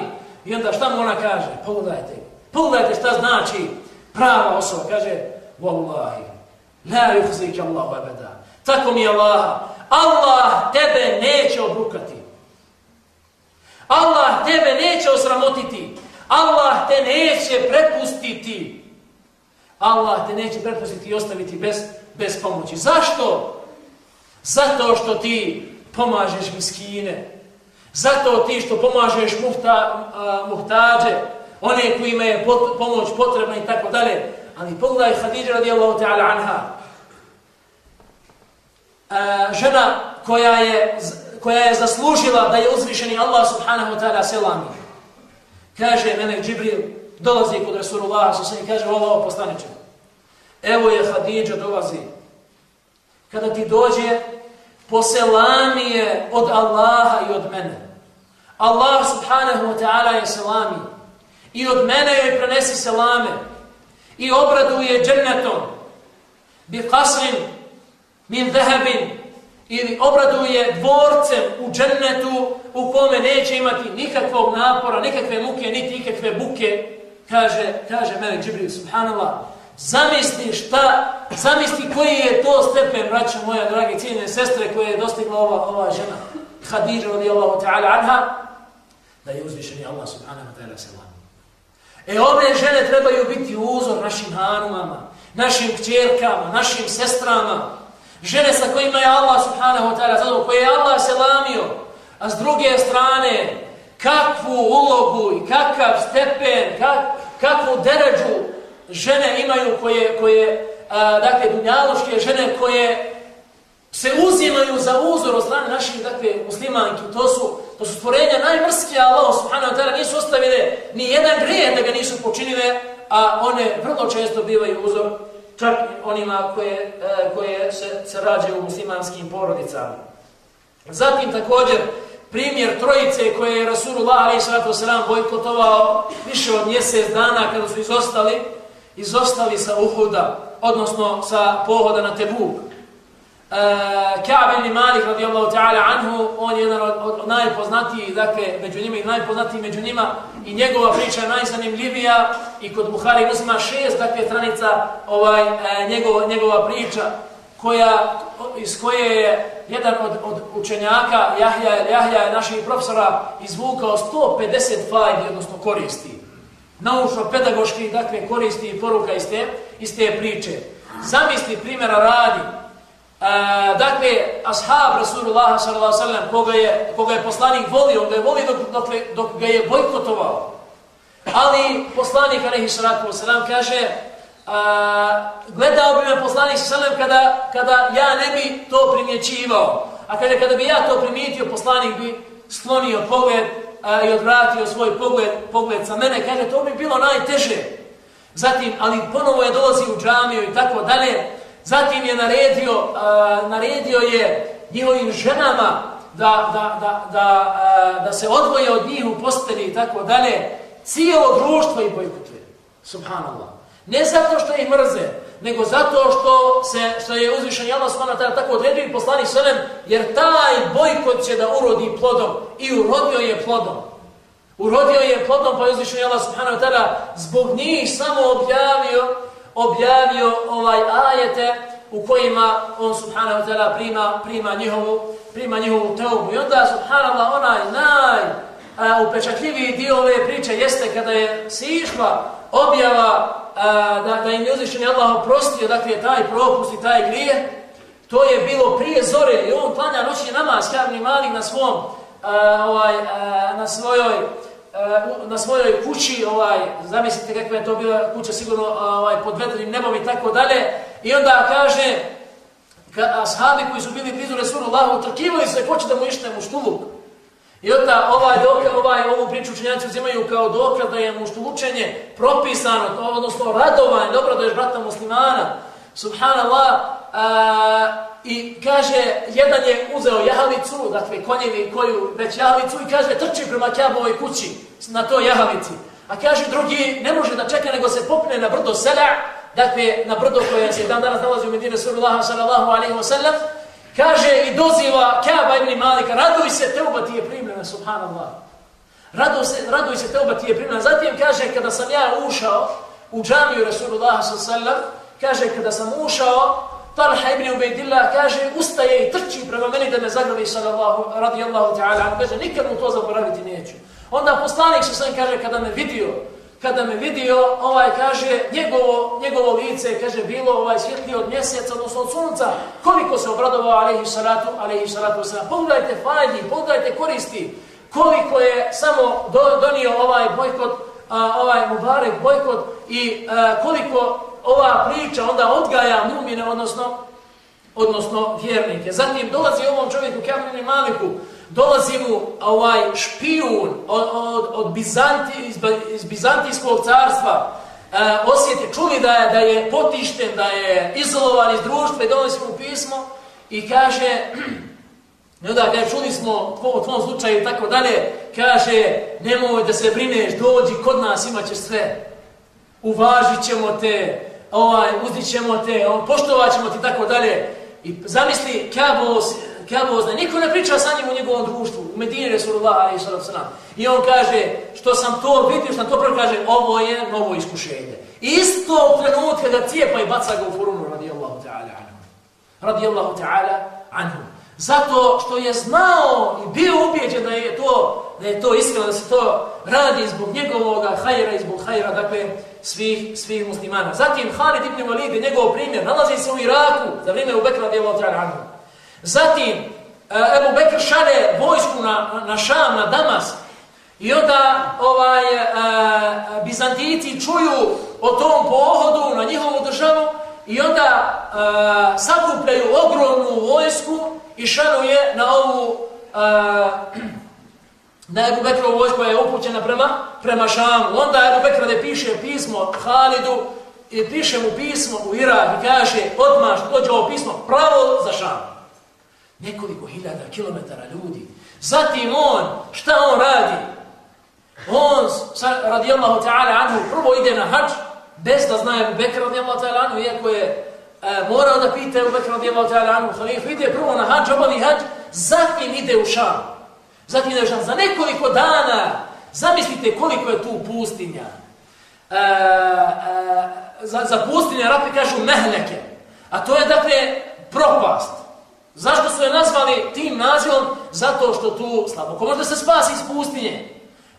I onda šta mu ona kaže? Pogledajte, pogledajte šta znači prava osoba. Kaže, Wallahi, la yuhzike Allahu abada. Tako mi je Allah. Allah tebe neće obrukati. Allah tebe neće osramotiti. Allah te neće prepustiti. Allah te neće prepustiti i ostaviti bez, bez pomoći. Zašto? Zato što ti pomažeš miskine. Zato ti što pomažeš muhta, uh, muhtađe, one kojima je pot, pomoć potrebna i tako dalje. Ali pogledaj Hadidja radijallahu ta'ala anha. Uh, žena koja je, koja je zaslužila da je uzvišeni Allah subhanahu wa ta'ala selami. Kaže mene Džibril, dolazi kod Rasulullah, i kaže, ovo, ovo postaniče. Evo je Hadidja dolazi. Kada ti dođe, poselamije od Allaha i od mene. Allah subhanahu wa ta'ala je selami. I od mene joj prenesi selame. I obraduje džennetom. Bi kasrin min zahabin. Ili obraduje dvorcem u džennetu u kome neće imati nikakvog napora, nikakve muke, niti nikakve buke. Kaže, kaže Melek Džibril, subhanallah, Zamisli šta, zamisli koji je to stepen, braćo moja, dragi cijene sestre, koje je dostigla ova, ova žena, Hadidža radijallahu ta'ala anha, da je uzvišeni Allah subhanahu wa ta'ala selam. E ove žene trebaju biti uzor našim hanumama, našim kćerkama, našim sestrama, žene sa kojima je Allah subhanahu wa ta'ala zadovoljno, koje je Allah selamio, a s druge strane, kakvu ulogu i kakav stepen, kak, kakvu deređu žene imaju koje, koje a, dakle, dunjaluške žene koje se uzimaju za uzor od strane naših, dakle, muslimanki. To su, to su stvorenja najmrskije, Allah subhanahu wa ta'ala nisu ostavile ni jedan grijeh da ga nisu počinile, a one vrlo često bivaju uzor čak onima koje, e, koje se, se rađaju u muslimanskim porodicama. Zatim također, primjer trojice koje je Rasulullah a.s. bojkotovao više od mjesec dana kada su izostali, izostali sa Uhuda, odnosno sa pohoda na Tebuk. E, Ka'b ibn Malik radijallahu ta'ala anhu, on je jedan od, od, najpoznatijih, dakle, među njima i najpoznatiji među njima i njegova priča je najzanimljivija i kod Buhari ima šest, dakle, stranica ovaj, e, njegova, njegova priča koja, iz koje je jedan od, od učenjaka, Jahja, Jahja je naših profesora, izvukao 150 fajdi, odnosno koristi naučno-pedagoški, dakle, koristi i poruka iz te, iz te priče. Zamisli primjera radi. E, dakle, ashab Rasulullah s.a.v. Koga je, koga je poslanik volio, on ga je volio dok, dok, dok ga je bojkotovao. Ali poslanik a.s. kaže, a, gledao bi me poslanik s.a.v. Kada, kada ja ne bi to primjećivao. A kada, kada bi ja to primijetio, poslanik bi sklonio pogled a, i odvratio svoj pogled, pogled sa mene, kaže, to bi bilo najteže. Zatim, ali ponovo je dolazi u džamiju i tako dalje. Zatim je naredio, a, naredio je njihovim ženama da, da, da, da, a, da se odvoje od njih u posteli i tako dalje. Cijelo društvo i bojkotuje. Subhanallah. Ne zato što ih mrze, nego zato što se što je uzvišen Allah subhanahu wa ta'ala tako odredio i poslanik selem, jer taj bojkot će da urodi plodom i urodio je plodom. Urodio je plodom pa je uzvišen Allah subhanahu wa ta'ala zbog njih samo objavio objavio ovaj ajete u kojima on subhanahu wa ta'ala prima, prima njihovu prima njihovu teubu. I onda subhanallah onaj naj a, upečatljiviji dio ove priče jeste kada je sišla objava a, da, da im je uzvišen Allah oprostio, dakle taj propust i taj grije, to je bilo prije zore i on klanja noćni namaz, kavni mali na svom, a, ovaj, a, na svojoj na svojoj kući, ovaj, zamislite kakva je to bila kuća sigurno ovaj, pod vedrim nebom i tako dalje, i onda kaže, ka, ashabi koji su bili blizu Resulullahu, utrkivali se, ko će da mu ište muštuluk. I onda ovaj dokaz, ovaj, ovu priču učenjaci uzimaju kao dokaz da je muštulučenje propisano, to, odnosno radovanje, dobro da ješ brata muslimana, subhanallah, a, i kaže, jedan je uzeo jahalicu, dakle konjevi koju već jahalicu, i kaže, trči prema Kjabovoj kući na toj jahalici. A kaže, drugi ne može da čeka, nego se popne na brdo sela, dakle, na brdo koje se dan danas nalazi u Medine Surulaha sallallahu alaihi wa sallam, kaže i doziva Kaaba ibn Malika, raduj se, teuba ti je primljena, subhanallah. Raduj se, raduj se, teuba ti je primljena. Zatim kaže, kada sam ja ušao u džamiju Rasulullah s.a.v., kaže, kada sam ušao, Talha ibn Ubejdillah kaže, ustaje i trči prema meni da me zagravi sallallahu radijallahu ta'ala. Kaže, nikad mu to zaboraviti neću. Onda poslanik se sam kaže, kada me vidio, kada me vidio, ovaj kaže, njegovo, njegovo lice, kaže, bilo ovaj svjetlije od mjeseca, odnosno od sunca, koliko se obradovao, alaihi salatu, alaihi salatu wasalam. Pogledajte fajdi, pogledajte koristi, koliko je samo do, donio ovaj bojkot, a, ovaj Mubarek bojkot i a, koliko ova priča onda odgaja mumine, odnosno, odnosno vjernike. Zatim dolazi ovom čovjeku, Kamini Maliku, dolazi mu ovaj špijun od, od, od Bizanti, iz, iz Bizantijskog carstva, e, osjeti, čuli da je, da je potišten, da je izolovan iz društva i dolazi mu pismo i kaže, i onda kaže, čuli smo tvo, u tvom slučaju i tako dalje, kaže, nemoj da se brineš, dođi kod nas, imat ćeš sve, uvažit ćemo te, ovaj, uzdit ćemo te, poštovat ćemo ti, tako dalje. I zamisli, Kabo, Kabo zna, niko ne priča sa njim u njegovom društvu, u Medini Resulullah, ali sallam, I on kaže, što sam to vidio, što sam to prvo kaže, ovo je novo iskušenje. Isto trenutka da cijepa i baca ga u furunu, radijallahu ta'ala anhu. Radijallahu ta'ala anhu. Zato što je znao i bio ubijeđen da je to, da je to iskreno, da se to radi zbog njegovog hajera i zbog hajera, dakle, svih, svih muslimana. Zatim, Halid ibn Walid, njegov primjer, nalazi se u Iraku, za vrijeme Ubekra radijallahu ta'ala anhu. Zatim, e, Ebu Bekr šalje vojsku na, na Šam, na Damas, i onda ovaj, e, e Bizantijici čuju o tom pohodu na njihovu državu i onda e, sakupljaju ogromnu vojsku i šaluje na ovu e, na Ebu Bekrovu vojsku koja je upućena prema, prema Šamu. Onda Ebu Bekr da piše pismo Halidu i piše mu pismo u Irak i kaže odmah dođe ovo pismo pravo za Šamu nekoliko hiljada kilometara ljudi. Zatim on, šta on radi? On, radijallahu ta'ala anhu, prvo ide na hač, bez da znaje Bekr radijallahu ta'ala anhu, iako je e, morao da pita u Bekr radijallahu ta'ala anhu, halifu, ide prvo na hač, obavi hač, zatim ide u šam. Zatim ide u šam. Za nekoliko dana, zamislite koliko je tu pustinja. E, e, za, za pustinje, rapi kažu mehleke, A to je, dakle, propast. Zašto su je nazvali tim nazivom? Zato što tu slabo možda se spasi iz pustinje.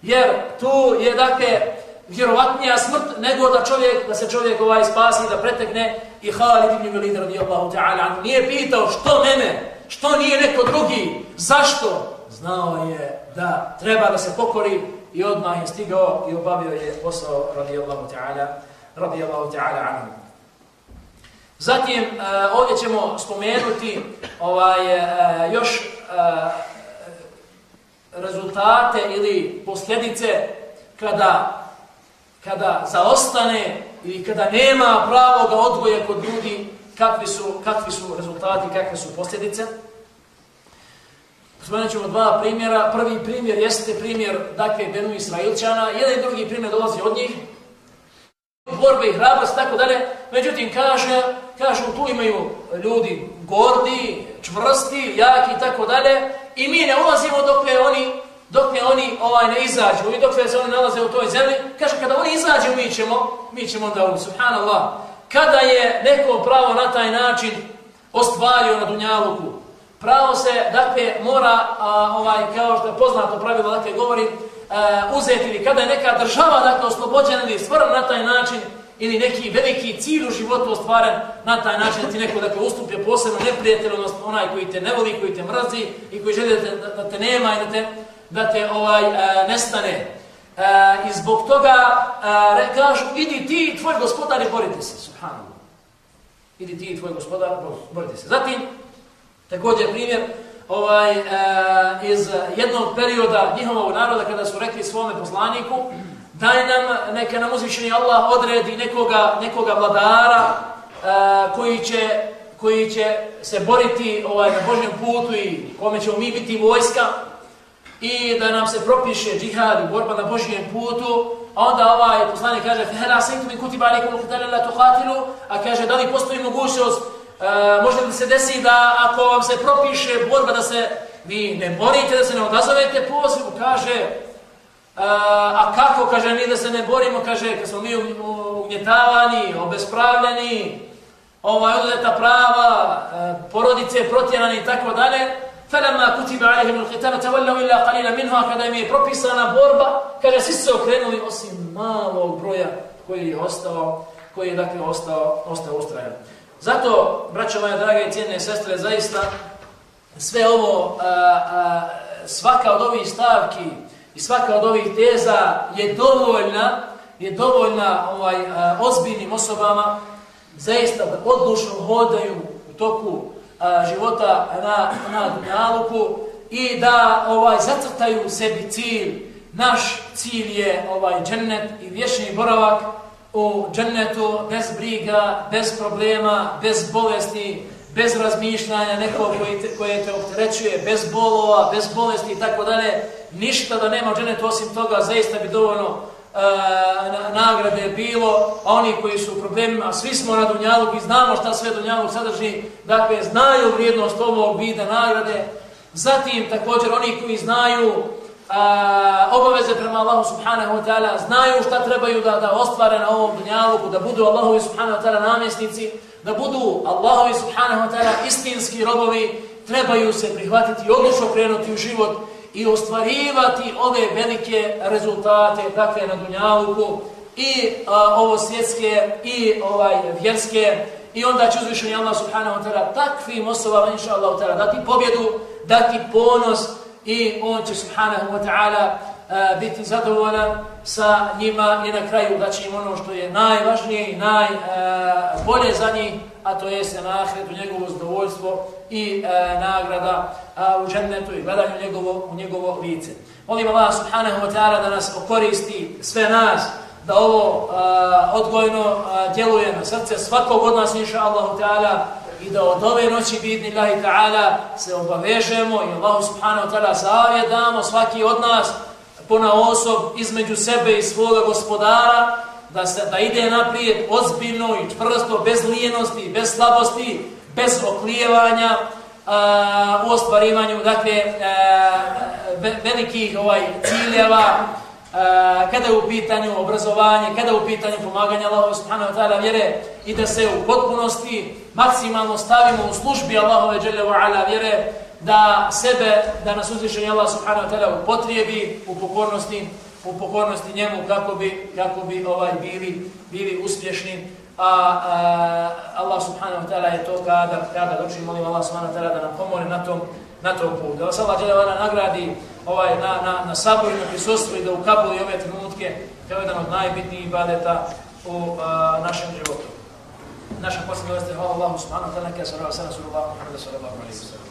Jer tu je, dakle, vjerovatnija smrt nego da čovjek, da se čovjek ovaj spasi, da pretekne i Halid ibn Velid radijallahu ta'ala. Nije pitao što mene, što nije neko drugi, zašto? Znao je da treba da se pokori i odmah je stigao i obavio je posao radijallahu ta'ala radijallahu ta'ala anhu. Zatim, e, ovdje ćemo spomenuti ovaj, e, još e, rezultate ili posljedice kada, kada zaostane ili kada nema pravog odgoja kod ljudi, kakvi su, kakvi su rezultati, kakve su posljedice. Spomenut ćemo dva primjera. Prvi primjer jeste primjer dakle, Benu Israilčana. Jedan i drugi primjer dolazi od njih. borbe i hrabrost, tako dalje. Međutim, kaže, kažu, tu imaju ljudi gordi, čvrsti, jaki i tako dalje. I mi ne ulazimo dok je oni dok je oni ovaj ne izađu i dok se oni nalaze u toj zemlji, kaže kada oni izađu mi ćemo, mi ćemo da u subhanallah. Kada je neko pravo na taj način ostvario na dunjaluku, pravo se dakle mora a, ovaj kao što je poznato pravilo dakle govori a, uzeti ili kada je neka država dakle oslobođena ili stvarno na taj način ili neki veliki cilj u životu ostvaren na taj način da ti neko dakle ustupio posebno neprijatelj odnosno onaj koji te ne voli, koji te mrazi i koji želi da te, da, da te nema i da te da te ovaj e, nestane. E, I zbog toga e, kažu, idi ti i tvoj gospodar i borite se, subhanallah. Idi ti i tvoj gospodar, borite se. Zatim, također primjer, ovaj, e, iz jednog perioda njihovog naroda kada su rekli svome poslaniku, daj nam, neka nam uzvišeni Allah odredi nekoga, nekoga vladara a, koji će koji će se boriti ovaj, na Božjem putu i kome ćemo mi biti vojska, i da nam se propiše džihad i borba na Božijem putu, a onda ovaj poslanik kaže فَهَلَا سَيْتُ مِنْ كُتِبَ عَلَيْكُمُ الْقِتَالَ لَا تُقَاتِلُوا a kaže da li postoji mogućnost, uh, može li se desi da ako vam se propiše borba da se vi ne borite, da se ne odazovete pozivu, kaže uh, a kako, kaže, mi da se ne borimo, kaže, kad smo mi ugnjetavani, obespravljeni, ovaj, odleta prava, uh, porodice protjerani i tako dalje, فلما كتب عليهم القتال تولوا الا قليلا منها kada im je propisana borba kada svi se okrenuli osim malog broja koji je ostao koji je dakle ostao ostao ustrajan zato braćo moje drage i cijene sestre zaista sve ovo a, a, svaka od ovih stavki i svaka od ovih teza je dovoljna je dovoljna ovaj a, ozbiljnim osobama zaista da odlučno hodaju u toku e, života na, na dunjaluku i da ovaj zacrtaju sebi cilj. Naš cilj je ovaj džennet i vječni boravak u džennetu bez briga, bez problema, bez bolesti, bez razmišljanja nekog koji te, koje te opterećuje, bez bolova, bez bolesti i tako dalje. Ništa da nema džennetu osim toga, zaista bi dovoljno e, nagrade bilo, a oni koji su u problemima, svi smo na Dunjaluk i znamo šta sve Dunjaluk sadrži, dakle, znaju vrijednost ovog vida nagrade. Zatim, također, oni koji znaju a, obaveze prema Allahu subhanahu wa ta'ala, znaju šta trebaju da, da ostvare na ovom Dunjaluku, da budu Allahu subhanahu wa ta'ala namjesnici, da budu Allahovi subhanahu wa ta'ala istinski robovi, trebaju se prihvatiti i odlučno krenuti u život, i ostvarivati ove velike rezultate dakle na dunjaluku i a, ovo svjetske i ovaj vjerske. I onda će uzvišeni Allah subhanahu wa ta'ala takvim osobama inša Allah ta'ala dati pobjedu, dati ponos i on će subhanahu wa ta'ala E, biti zadovoljan sa njima i na kraju da će im ono što je najvažnije i najbolje za njih a to je se na ahiretu njegovo zadovoljstvo i e, nagrada a, u džennetu i gledanju njegovo, u njegovo lice. Molim Allah subhanahu wa ta'ala da nas okoristi sve nas, da ovo a, odgojno a, djeluje na srce svakog od nas, inša Allahu ta'ala, i da od ove noći bidni Allahi ta'ala se obavežemo i Allahu subhanahu wa ta'ala savjet damo svaki od nas pona osob između sebe i svoga gospodara, da, se, da ide naprijed ozbiljno i čvrsto, bez lijenosti, bez slabosti, bez oklijevanja a, u ostvarivanju dakle, a, velikih ovaj, ciljeva, kada je u pitanju obrazovanje, kada je u pitanju pomaganja Allahove subhanahu wa ta'ala vjere i da se u potpunosti maksimalno stavimo u službi Allahove ala vjere, da sebe, da nas uzvišenje Allah subhanahu wa ta'ala upotrijebi u pokornosti u pokornosti njemu kako bi kako bi ovaj bili bili uspješni. A, a Allah subhanahu wa ta'ala je to kada kada doći molim Allah subhanahu wa ta'ala da nam pomogne na tom na tom putu da vas Allah dželle nagradi ovaj na na na saboru na prisustvu i da ukapuli ove trenutke kao jedan od najbitnijih ibadeta u a, našem životu. Naša posljednja je hvala Allahu subhanahu wa ta'ala kada se rava Allahu sallallahu alejhi ve sellem